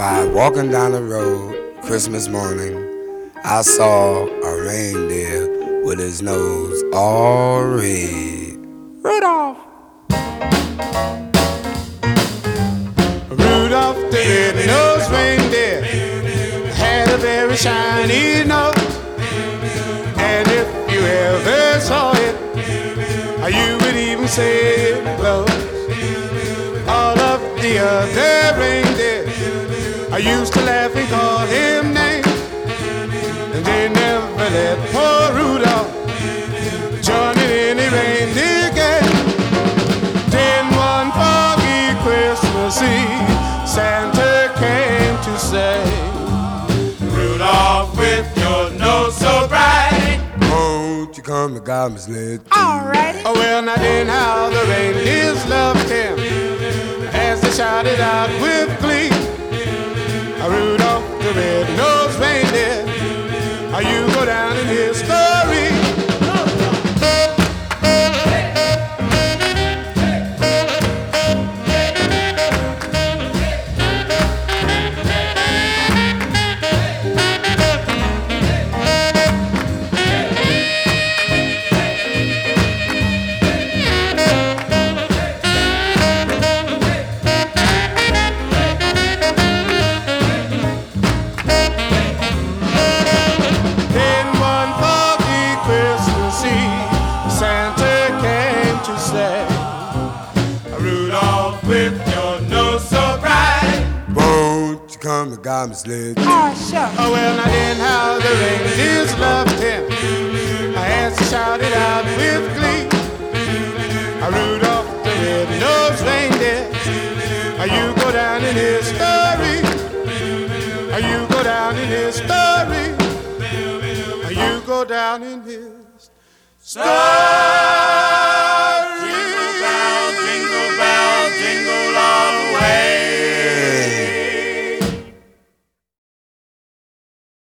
While walking down the road Christmas morning, I saw a reindeer with his nose all red. Rudolph! Rudolph the red-nosed reindeer had a very shiny nose. And if you ever saw it, you would even say it glows. All of the other reindeer used to laugh and call him names. And they never let poor Rudolph join in any reindeer game. Then one foggy Christmas Eve, Santa came to say, Rudolph, with your nose so bright. Won't you come to God's lid? Alrighty. Oh, well, now then how the reindeers you go down in history. Won't you come to God's lid? Oh, sure. Oh, well, now then how the reindeers loved him as he shouted out with glee. Rudolph the red-nosed reindeer, you go down in history. You go down in history. You go down in his story.